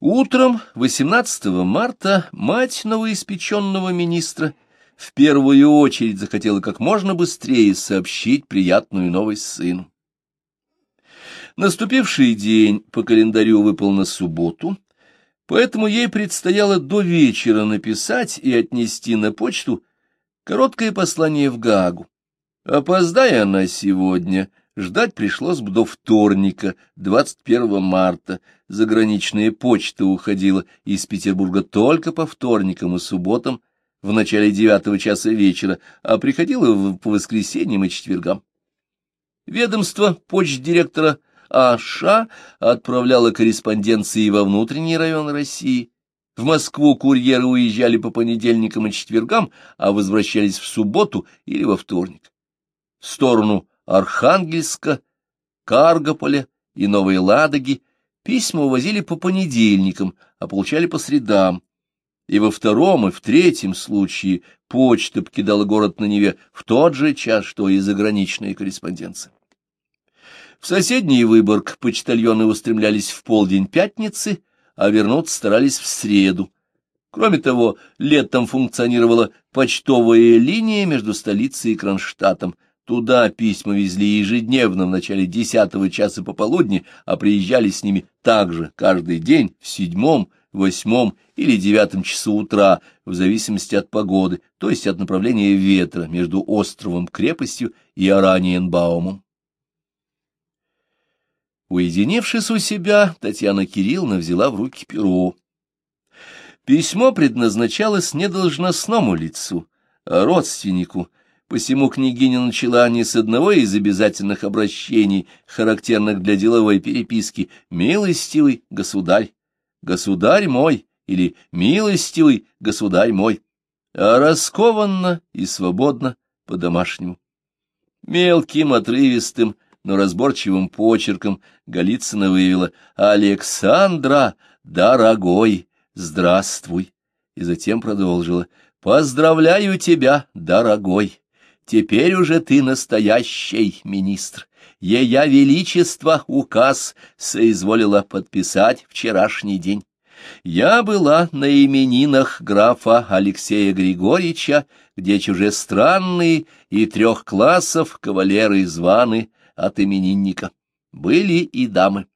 Утром 18 марта мать новоиспеченного министра в первую очередь захотела как можно быстрее сообщить приятную новость сыну. Наступивший день по календарю выпал на субботу, поэтому ей предстояло до вечера написать и отнести на почту короткое послание в Гаагу. Опоздая она сегодня, ждать пришлось бы до вторника, 21 марта. Заграничная почта уходила из Петербурга только по вторникам и субботам в начале девятого часа вечера, а приходила по воскресеньям и четвергам. Ведомство почт-директора А.Ш. отправляло корреспонденции во внутренние районы России. В Москву курьеры уезжали по понедельникам и четвергам, а возвращались в субботу или во вторник. В сторону Архангельска, Каргополя и Новой Ладоги письма увозили по понедельникам, а получали по средам. И во втором и в третьем случае почта покидала город на Неве в тот же час, что и заграничная корреспонденция. В соседний Выборг почтальоны устремлялись в полдень пятницы, а вернуться старались в среду. Кроме того, летом функционировала почтовая линия между столицей и Кронштадтом. Туда письма везли ежедневно в начале десятого часа пополудни, а приезжали с ними также каждый день в седьмом, восьмом или девятом часу утра, в зависимости от погоды, то есть от направления ветра между островом-крепостью и Ораниенбаумом. Уединившись у себя, Татьяна Кирилловна взяла в руки перо. Письмо предназначалось не должностному лицу, а родственнику, посему княгиня начала не с одного из обязательных обращений, характерных для деловой переписки, «Милостивый государь», «Государь мой» или «Милостивый государь мой», а раскованно и свободно по-домашнему. Мелким, отрывистым, но разборчивым почерком Голицына выявила «Александра, дорогой, здравствуй!» и затем продолжила «Поздравляю тебя, дорогой! Теперь уже ты настоящий министр. Ея Величество указ соизволила подписать вчерашний день. Я была на именинах графа Алексея Григорьевича, где чужестранные и трех классов кавалеры званы от именинника. Были и дамы.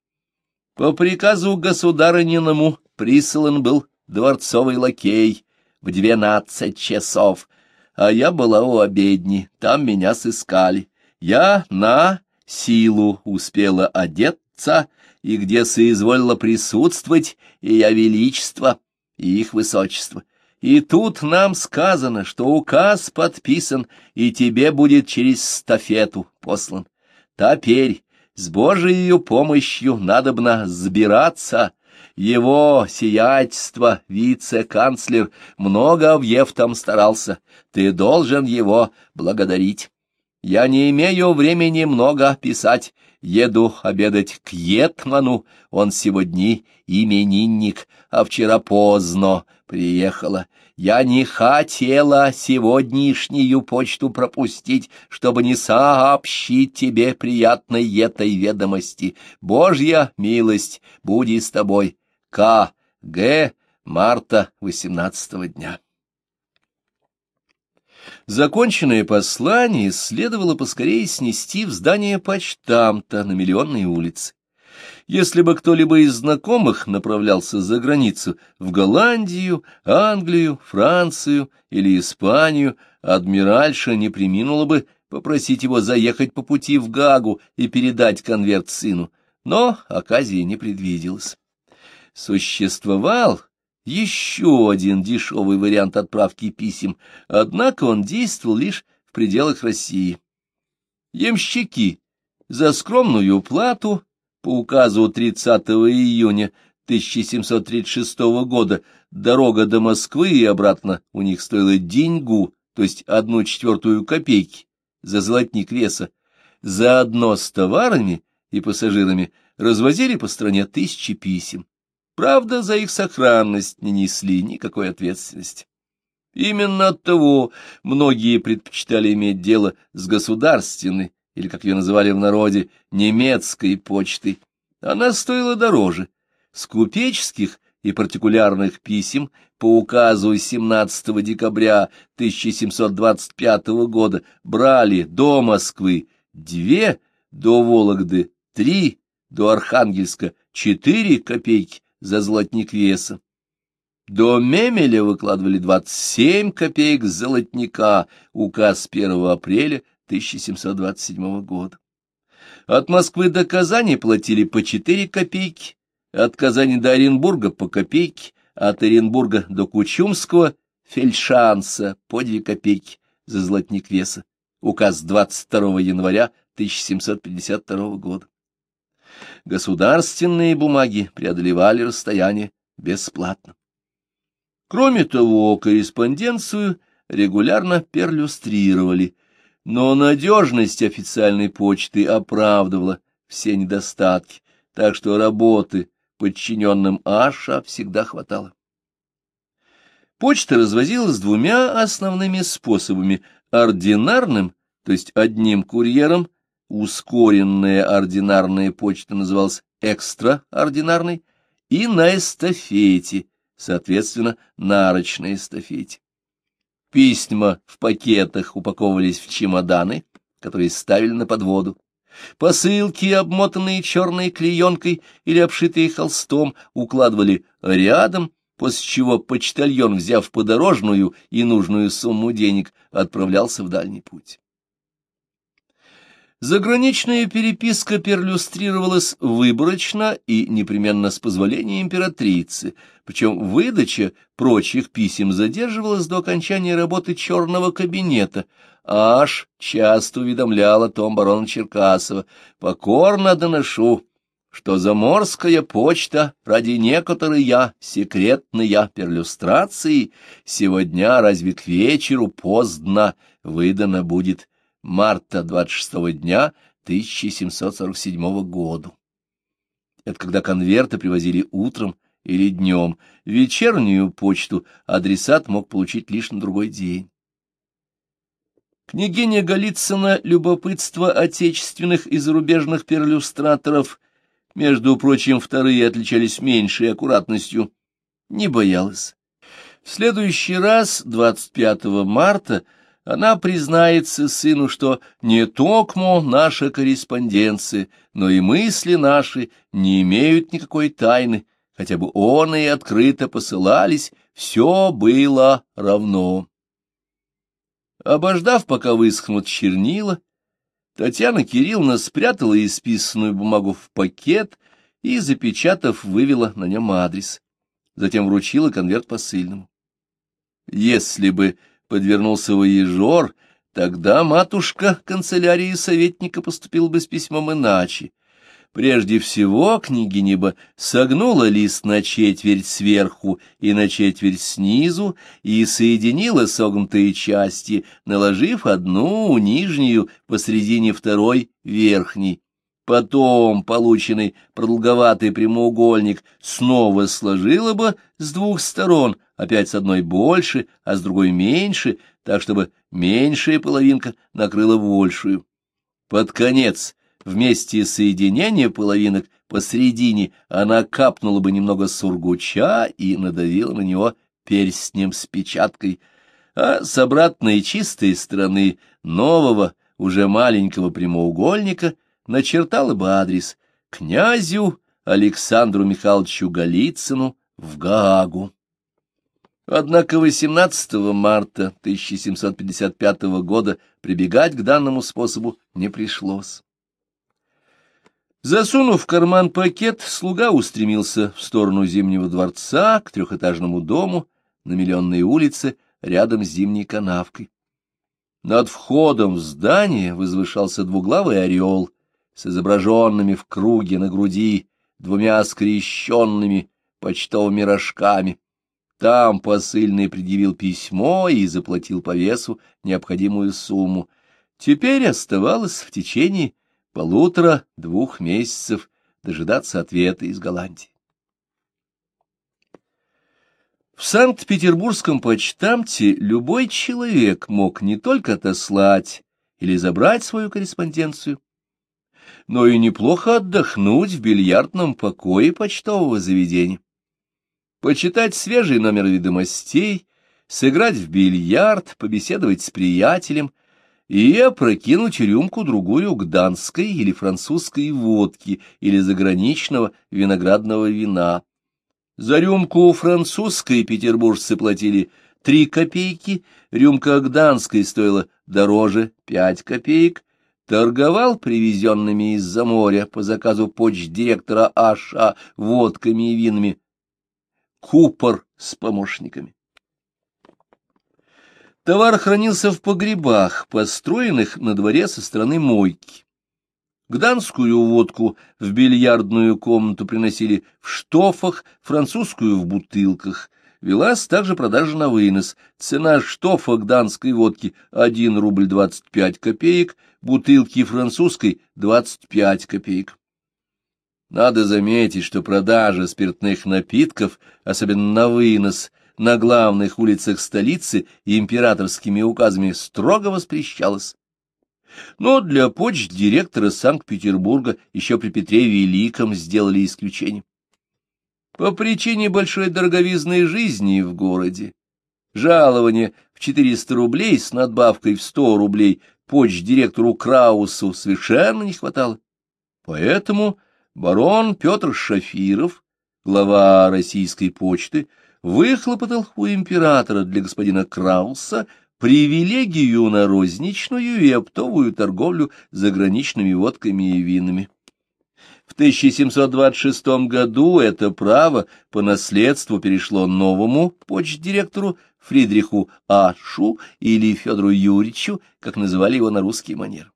По приказу государыниному прислан был дворцовый лакей в двенадцать часов, а я была у обедни, там меня сыскали. Я на силу успела одеться, и где соизволила присутствовать и я величество, и их высочество. И тут нам сказано, что указ подписан, и тебе будет через стафету послан. Теперь с Божией помощью надобно сбираться. Его сиятельство, вице-канцлер, много в Евтом старался. Ты должен его благодарить. Я не имею времени много писать. Еду обедать к Етману. Он сегодня именинник, а вчера поздно приехала. Я не хотела сегодняшнюю почту пропустить, чтобы не сообщить тебе приятной этой ведомости. Божья милость, буди с тобой. К. Г. Марта восемнадцатого дня. Законченное послание следовало поскорее снести в здание почтамта на Миллионной улице. Если бы кто-либо из знакомых направлялся за границу, в Голландию, Англию, Францию или Испанию, адмиральша не приминула бы попросить его заехать по пути в Гагу и передать конверт сыну, но оказии не предвиделось. Существовал еще один дешевый вариант отправки писем, однако он действовал лишь в пределах России. Емщики за скромную плату по указу 30 июня 1736 года дорога до Москвы и обратно у них стоила деньгу, то есть одну четвертую копейки, за золотник веса. Заодно с товарами и пассажирами развозили по стране тысячи писем. Правда, за их сохранность не несли никакой ответственности. Именно от того многие предпочитали иметь дело с государственной, или, как ее называли в народе, немецкой почтой. Она стоила дороже. С купеческих и партикулярных писем по указу 17 декабря 1725 года брали до Москвы две, до Вологды три, до Архангельска четыре копейки за золотник веса. До Мемеля выкладывали 27 копеек золотника, указ 1 апреля 1727 года. От Москвы до Казани платили по 4 копейки, от Казани до Оренбурга по копейке, от Оренбурга до Кучумского фельдшанса по 2 копейки за золотник веса. Указ 22 января 1752 года. Государственные бумаги преодолевали расстояние бесплатно. Кроме того, корреспонденцию регулярно перлюстрировали, но надежность официальной почты оправдывала все недостатки, так что работы подчиненным Аша всегда хватало. Почта развозилась двумя основными способами — ординарным, то есть одним курьером, ускоренная ординарная почта называлась экстраординарной, и на эстафете, соответственно, нарочной эстафете. Письма в пакетах упаковывались в чемоданы, которые ставили на подводу. Посылки, обмотанные черной клеенкой или обшитые холстом, укладывали рядом, после чего почтальон, взяв подорожную и нужную сумму денег, отправлялся в дальний путь. Заграничная переписка перлюстрировалась выборочно и непременно с позволения императрицы, причем выдача прочих писем задерживалась до окончания работы черного кабинета, аж часто уведомлял о том барона Черкасова. «Покорно доношу, что заморская почта ради некоторой я, секретная перлюстрации, сегодня разве к вечеру поздно выдана будет» марта 26 дня 1747 года. Это когда конверты привозили утром или днем. Вечернюю почту адресат мог получить лишь на другой день. Княгиня Голицына любопытство отечественных и зарубежных перлюстраторов, между прочим, вторые отличались меньшей аккуратностью, не боялась. В следующий раз, 25 марта, она признается сыну, что не токмо наша корреспонденция, но и мысли наши не имеют никакой тайны, хотя бы он и открыто посылались, все было равно. Обождав, пока высохнут чернила, Татьяна Кирилловна спрятала исписанную бумагу в пакет и, запечатав, вывела на нем адрес. Затем вручила конверт посыльному. Если бы подвернулся воежор, тогда матушка канцелярии советника поступила бы с письмом иначе. Прежде всего княгиня бы согнула лист на четверть сверху и на четверть снизу и соединила согнутые части, наложив одну нижнюю посредине второй верхней. Потом полученный продолговатый прямоугольник снова сложила бы с двух сторон, опять с одной больше, а с другой меньше, так чтобы меньшая половинка накрыла большую. Под конец, вместе соединения половинок посредине, она капнула бы немного сургуча и надавила на него перстнем с печаткой, а с обратной чистой стороны нового, уже маленького прямоугольника начертала бы адрес князю Александру Михайловичу Голицыну в Гаагу. Однако 18 марта 1755 года прибегать к данному способу не пришлось. Засунув в карман пакет, слуга устремился в сторону Зимнего дворца, к трехэтажному дому на Миллионной улице, рядом с Зимней канавкой. Над входом в здание возвышался двуглавый орел с изображенными в круге на груди двумя скрещенными почтовыми рожками. Там посыльный предъявил письмо и заплатил по весу необходимую сумму. Теперь оставалось в течение полутора-двух месяцев дожидаться ответа из Голландии. В Санкт-Петербургском почтамте любой человек мог не только отослать или забрать свою корреспонденцию, но и неплохо отдохнуть в бильярдном покое почтового заведения. Почитать свежий номер ведомостей, сыграть в бильярд, побеседовать с приятелем и опрокинуть рюмку-другую гданской или французской водки или заграничного виноградного вина. За рюмку французской петербуржцы платили три копейки, рюмка гданской стоила дороже пять копеек, торговал привезенными из-за моря по заказу почт-директора Аша водками и винами купор с помощниками. Товар хранился в погребах, построенных на дворе со стороны мойки. Гданскую водку в бильярдную комнату приносили в штофах, французскую в бутылках. Велась также продажа на вынос. Цена штофа гданской водки — 1 рубль 25 копеек, бутылки французской — 25 копеек. Надо заметить, что продажа спиртных напитков, особенно на вынос, на главных улицах столицы императорскими указами строго воспрещалась. Но для почт директора Санкт-Петербурга еще при Петре Великом сделали исключение. По причине большой дороговизны жизни в городе, жалование в 400 рублей с надбавкой в 100 рублей почт директору Краусу совершенно не хватало. Поэтому барон Петр Шафиров, глава российской почты, выхлопотал у императора для господина Крауса привилегию на розничную и оптовую торговлю заграничными водками и винами. В 1726 году это право по наследству перешло новому почт-директору Фридриху Ашу или Федору Юрьевичу, как называли его на русский манер.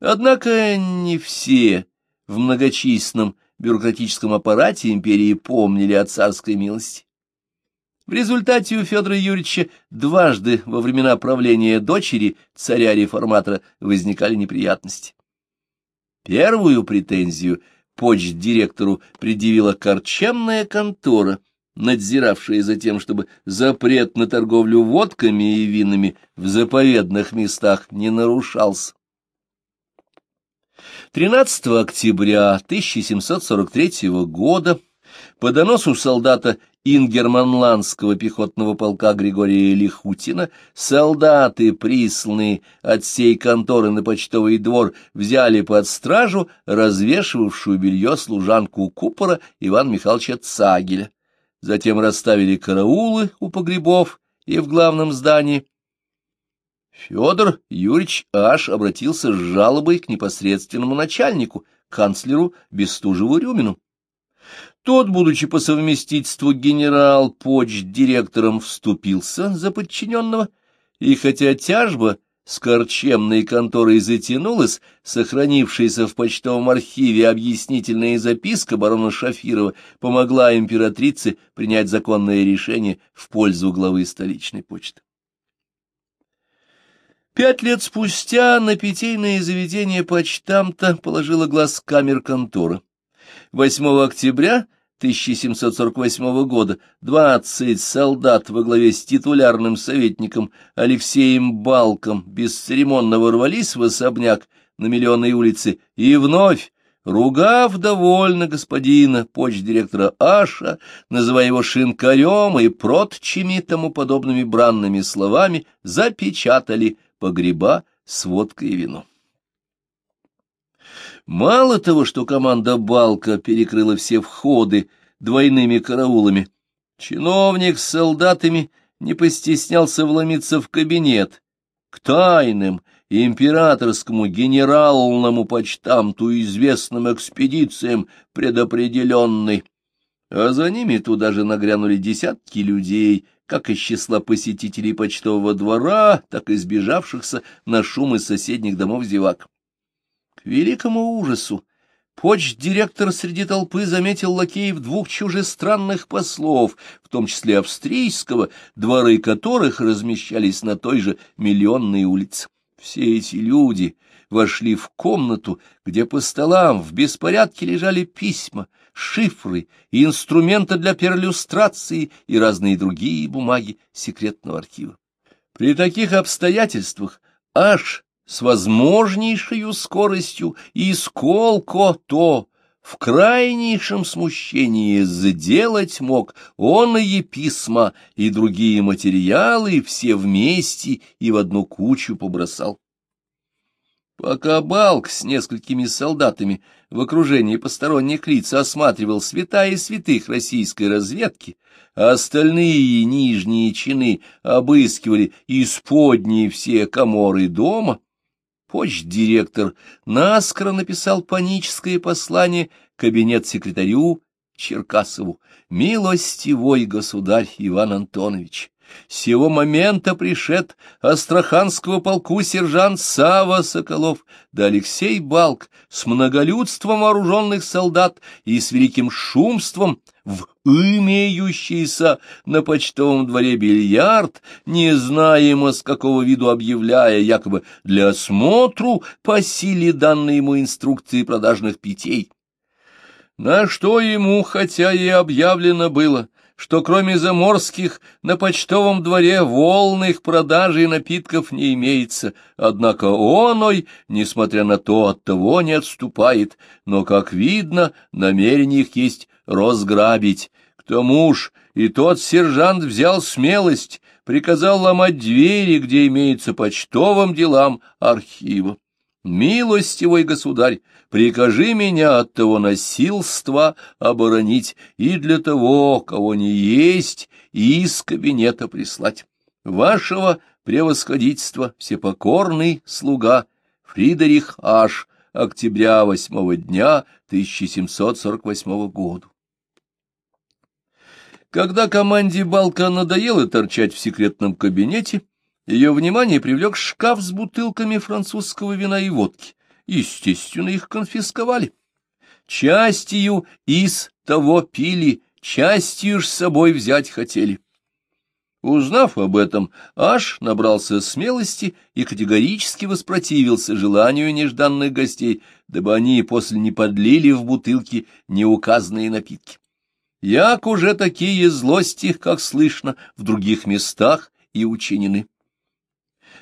Однако не все в многочисленном бюрократическом аппарате империи помнили о царской милости. В результате у Федора Юрьевича дважды во времена правления дочери царя-реформатора возникали неприятности. Первую претензию почт-директору предъявила корчемная контора, надзиравшая за тем, чтобы запрет на торговлю водками и винами в заповедных местах не нарушался. 13 октября 1743 года по доносу солдата Ингерманландского пехотного полка Григория Лихутина солдаты, присланные от сей конторы на почтовый двор, взяли под стражу развешивавшую белье служанку Купора Ивана Михайловича Цагеля. Затем расставили караулы у погребов и в главном здании, Федор Юрьевич аж обратился с жалобой к непосредственному начальнику, канцлеру Бестужеву-Рюмину. Тот, будучи по совместительству генерал-почт-директором, вступился за подчиненного, и хотя тяжба с корчемной конторой затянулась, сохранившаяся в почтовом архиве объяснительная записка барона Шафирова помогла императрице принять законное решение в пользу главы столичной почты. Пять лет спустя на питейное заведение почтамта положила глаз камер контора. 8 октября 1748 года двадцать солдат во главе с титулярным советником Алексеем Балком бесцеремонно ворвались в особняк на Миллионной улице и вновь, ругав довольно господина, почт-директора Аша, называя его шинкарем и прочими тому подобными бранными словами, запечатали погреба с водкой и вином. Мало того, что команда Балка перекрыла все входы двойными караулами, чиновник с солдатами не постеснялся вломиться в кабинет к тайным императорскому генеральному почтамту известным экспедициям предопределенной, а за ними туда же нагрянули десятки людей, как из числа посетителей почтового двора, так и сбежавшихся на шум из соседних домов зевак. К великому ужасу почт-директор среди толпы заметил лакеев двух чужестранных послов, в том числе австрийского, дворы которых размещались на той же миллионной улице. Все эти люди вошли в комнату, где по столам в беспорядке лежали письма, шифры и инструменты для перлюстрации и разные другие бумаги секретного архива. При таких обстоятельствах аж с возможнейшей скоростью и сколко то в крайнейшем смущении сделать мог он и письма, и другие материалы все вместе и в одну кучу побросал. Пока Балк с несколькими солдатами в окружении посторонних лиц осматривал святая святых российской разведки, а остальные нижние чины обыскивали исподние все коморы дома, почт-директор наскоро написал паническое послание кабинет-секретарю Черкасову. «Милостивой государь Иван Антонович, сего момента пришед Астраханского полку сержант Сава Соколов да Алексей Балк с многолюдством вооруженных солдат и с великим шумством в имеющийся на почтовом дворе бильярд, не знаемо с какого виду объявляя, якобы для осмотру по силе данной ему инструкции продажных питей. На что ему, хотя и объявлено было, что кроме заморских на почтовом дворе волных продажей напитков не имеется, однако оной, несмотря на то, от того не отступает, но, как видно, намерение их есть разграбить. К тому ж и тот сержант взял смелость, приказал ломать двери, где имеется почтовым делам архива. Милостивый государь, прикажи меня от того насилства оборонить и для того, кого не есть, из кабинета прислать. Вашего превосходительства, всепокорный слуга, Фридерих Аш, октября восьмого дня 1748 года. Когда команде Балка надоело торчать в секретном кабинете, ее внимание привлек шкаф с бутылками французского вина и водки. Естественно, их конфисковали. Частью из того пили, частью ж с собой взять хотели. Узнав об этом, Аш набрался смелости и категорически воспротивился желанию нежданных гостей, дабы они после не подлили в бутылки неуказанные напитки. Як уже такие злости, как слышно, в других местах и учинены.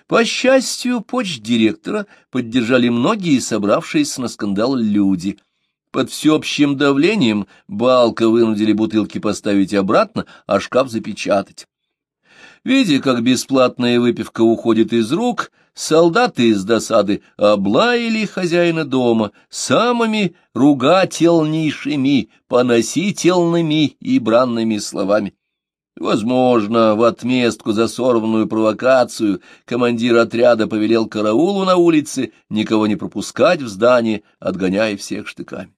По счастью, почт-директора поддержали многие собравшиеся на скандал люди. Под всеобщим давлением Балка вынудили бутылки поставить обратно, а шкаф запечатать. Видя, как бесплатная выпивка уходит из рук, солдаты из досады облаяли хозяина дома самыми ругательнейшими, поносительными и бранными словами. Возможно, в отместку за сорванную провокацию командир отряда повелел караулу на улице никого не пропускать в здание, отгоняя всех штыками.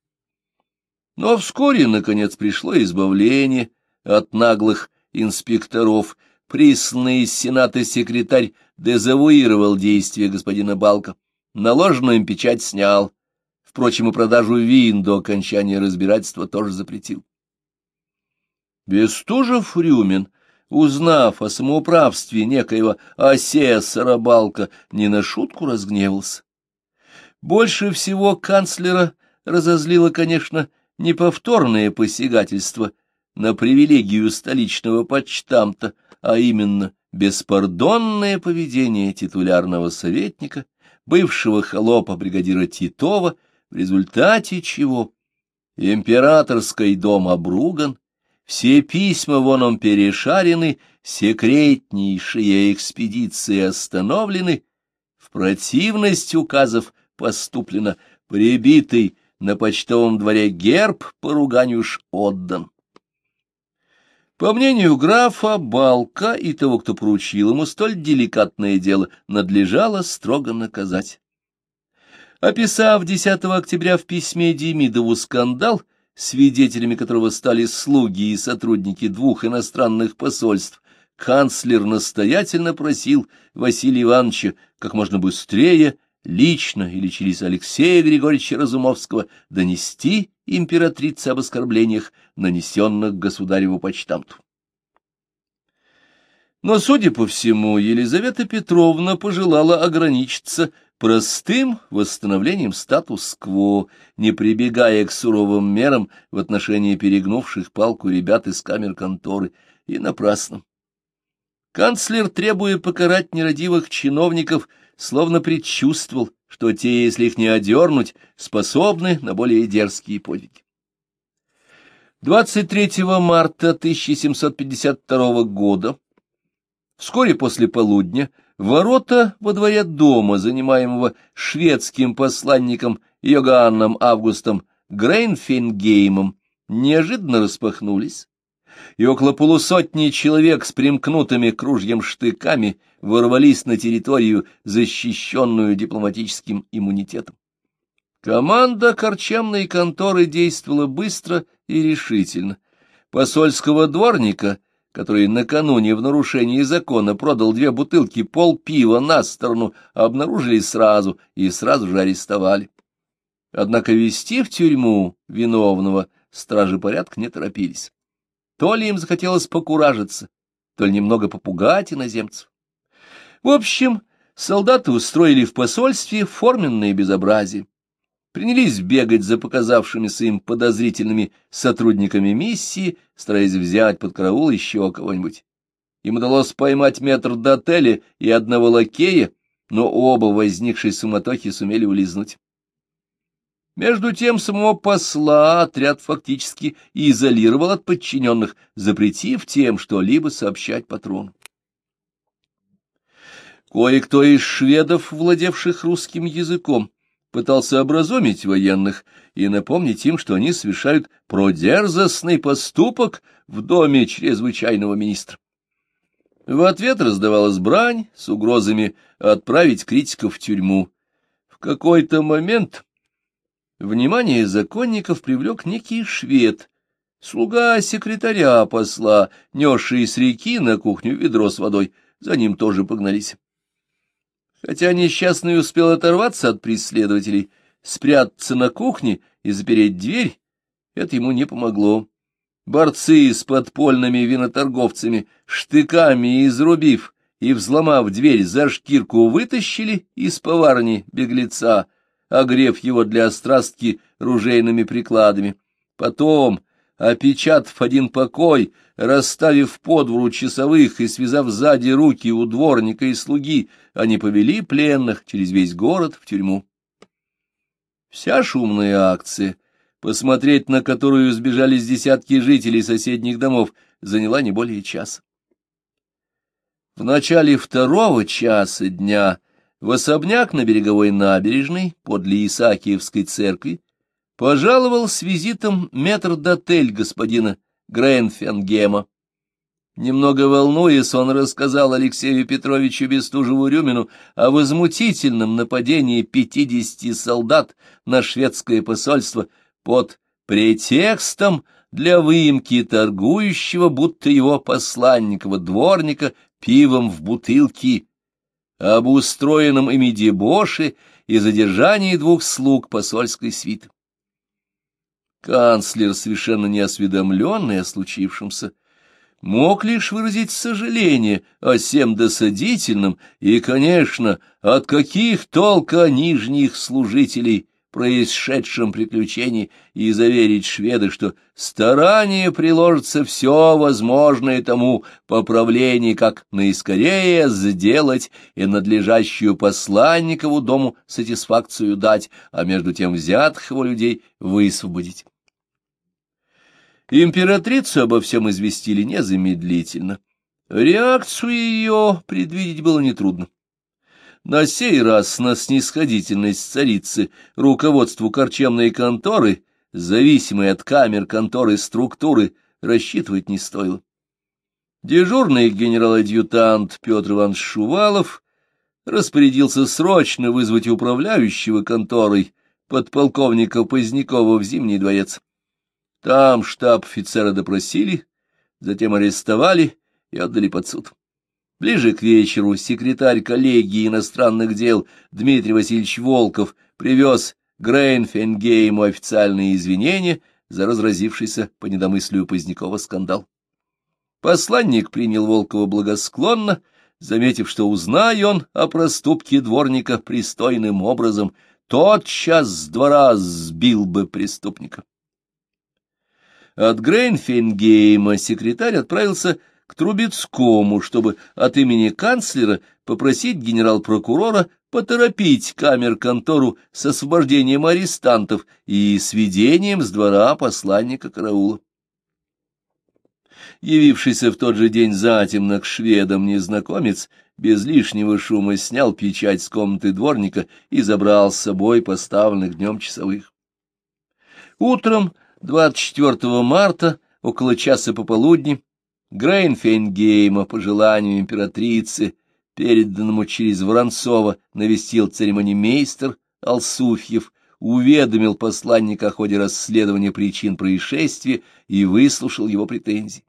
Но вскоре, наконец, пришло избавление от наглых инспекторов. Присланный из Сената секретарь дезавуировал действия господина Балка. Наложенную им печать снял. Впрочем, и продажу вин до окончания разбирательства тоже запретил. Бестужев-Рюмин, узнав о самоуправстве некоего асессора Балка, не на шутку разгневался. Больше всего канцлера разозлило, конечно, неповторное посягательство на привилегию столичного почтамта, а именно беспардонное поведение титулярного советника, бывшего холопа бригадира Титова, в результате чего императорский дом обруган, все письма вон он перешарены, секретнейшие экспедиции остановлены, в противность указов поступлено, прибитый на почтовом дворе герб поруганюш отдан. По мнению графа, Балка и того, кто поручил ему столь деликатное дело, надлежало строго наказать. Описав 10 октября в письме Демидову скандал, свидетелями которого стали слуги и сотрудники двух иностранных посольств, канцлер настоятельно просил Василия Ивановича как можно быстрее, лично или через Алексея Григорьевича Разумовского донести императрице об оскорблениях, нанесенных государеву почтамту. Но, судя по всему, Елизавета Петровна пожелала ограничиться простым восстановлением статус-кво, не прибегая к суровым мерам в отношении перегнувших палку ребят из камер конторы, и напрасно. Канцлер, требуя покарать нерадивых чиновников, словно предчувствовал, что те, если их не одернуть, способны на более дерзкие подвиги. 23 марта 1752 года, вскоре после полудня, ворота во дворе дома, занимаемого шведским посланником Йоганном Августом Грейнфенгеймом, неожиданно распахнулись, и около полусотни человек с примкнутыми кружьем штыками ворвались на территорию, защищенную дипломатическим иммунитетом. Команда корчамной конторы действовала быстро и решительно. Посольского дворника, который накануне в нарушении закона продал две бутылки пол пива на сторону, обнаружили сразу и сразу же арестовали. Однако вести в тюрьму виновного стражи порядка не торопились. То ли им захотелось покуражиться, то ли немного попугать иноземцев. В общем, солдаты устроили в посольстве форменное безобразие. Принялись бегать за показавшимися им подозрительными сотрудниками миссии, стараясь взять под караул еще кого-нибудь. Им удалось поймать метр до отеля и одного лакея, но оба возникшей суматохи сумели улизнуть. Между тем самого посла отряд фактически изолировал от подчиненных, запретив тем что-либо сообщать патрону. Кое-кто из шведов, владевших русским языком, пытался образумить военных и напомнить им, что они совершают продерзостный поступок в доме чрезвычайного министра. В ответ раздавалась брань с угрозами отправить критиков в тюрьму. В какой-то момент Внимание законников привлек некий швед, слуга секретаря посла, несший с реки на кухню ведро с водой, за ним тоже погнались. Хотя несчастный успел оторваться от преследователей, спрятаться на кухне и запереть дверь, это ему не помогло. Борцы с подпольными виноторговцами, штыками изрубив и взломав дверь за шкирку, вытащили из поварни беглеца, огрев его для острастки ружейными прикладами. Потом, опечатав один покой, расставив по двору часовых и связав сзади руки у дворника и слуги, они повели пленных через весь город в тюрьму. Вся шумная акция, посмотреть на которую сбежались десятки жителей соседних домов, заняла не более часа. В начале второго часа дня в особняк на береговой набережной подле Исаакиевской церкви пожаловал с визитом метрдотель господина Грейнфенгема. Немного волнуясь, он рассказал Алексею Петровичу Бестужеву-Рюмину о возмутительном нападении пятидесяти солдат на шведское посольство под претекстом для выемки торгующего, будто его посланникова дворника, пивом в бутылке об устроенном ими дебоше и задержании двух слуг посольской свиты. Канцлер, совершенно неосведомленный о случившемся, мог лишь выразить сожаление о всем досадительном и, конечно, от каких толка нижних служителей происшедшем приключении и заверить шведы, что старание приложится все возможное тому поправление, как наискорее сделать и надлежащую посланникову дому сатисфакцию дать, а между тем взятых его людей высвободить. Императрицу обо всем известили незамедлительно. Реакцию ее предвидеть было нетрудно. На сей раз на снисходительность царицы руководству корчемной конторы, зависимой от камер конторы структуры, рассчитывать не стоило. Дежурный генерал-адъютант Петр Иванович Шувалов распорядился срочно вызвать управляющего конторой подполковника Позднякова в Зимний дворец. Там штаб офицера допросили, затем арестовали и отдали под суд. Ближе к вечеру секретарь коллегии иностранных дел Дмитрий Васильевич Волков привез Грейнфенгейму официальные извинения за разразившийся по недомыслию Позднякова скандал. Посланник принял Волкова благосклонно, заметив, что, узнай он о проступке дворника пристойным образом, тотчас с двора сбил бы преступника. От Грейнфенгейма секретарь отправился к Трубецкому, чтобы от имени канцлера попросить генерал-прокурора поторопить камер-контору с освобождением арестантов и сведением с двора посланника караула. Явившийся в тот же день затемно к шведам незнакомец без лишнего шума снял печать с комнаты дворника и забрал с собой поставленных днем часовых. Утром 24 марта, около часа пополудни, Грейнфейнгейма по желанию императрицы, переданному через Воронцова, навестил церемониймейстер Олсуфьев, уведомил посланника о ходе расследования причин происшествия и выслушал его претензии.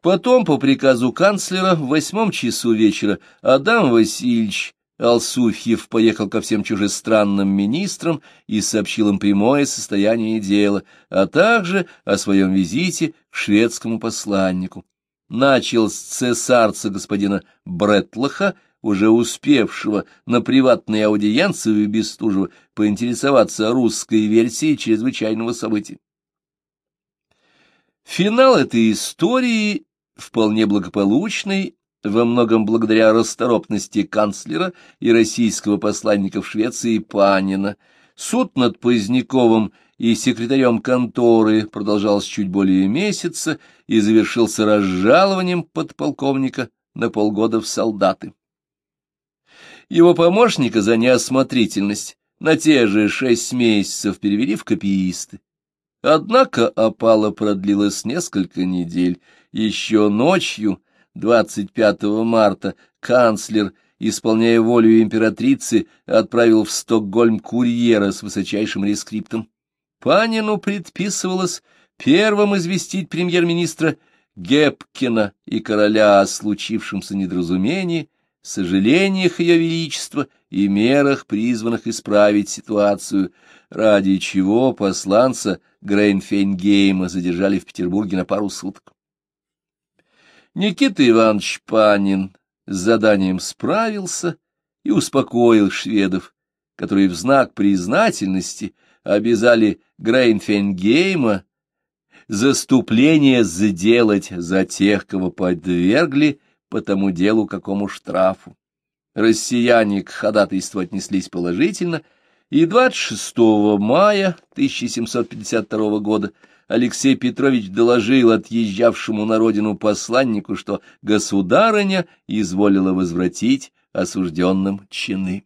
Потом, по приказу канцлера, в восьмом часу вечера Адам Васильевич Алсуфьев поехал ко всем чужестранным министрам и сообщил им прямое состояние дела, а также о своем визите к шведскому посланнику. Начал с цесарца господина Бретлаха, уже успевшего на приватной аудиенции у Бестужева поинтересоваться русской версии чрезвычайного события. Финал этой истории вполне благополучный, во многом благодаря расторопности канцлера и российского посланника в Швеции Панина. Суд над Поздняковым и секретарем конторы продолжался чуть более месяца и завершился разжалованием подполковника на полгода в солдаты. Его помощника за неосмотрительность на те же шесть месяцев перевели в копиисты. Однако опала продлилась несколько недель. Еще ночью, 25 марта, канцлер, исполняя волю императрицы, отправил в Стокгольм курьера с высочайшим рескриптом. Панину предписывалось первым известить премьер-министра Гепкина и короля о случившемся недоразумении, сожалениях ее величества и мерах, призванных исправить ситуацию, ради чего посланца Грейнфейнгейма задержали в Петербурге на пару суток. Никита Иванович Панин с заданием справился и успокоил шведов, которые в знак признательности обязали Грейнфейнгейма заступление сделать за тех, кого подвергли по тому делу какому штрафу. Россияне к ходатайству отнеслись положительно, и 26 мая 1752 года Алексей Петрович доложил отъезжавшему на родину посланнику, что государыня изволила возвратить осужденным чины.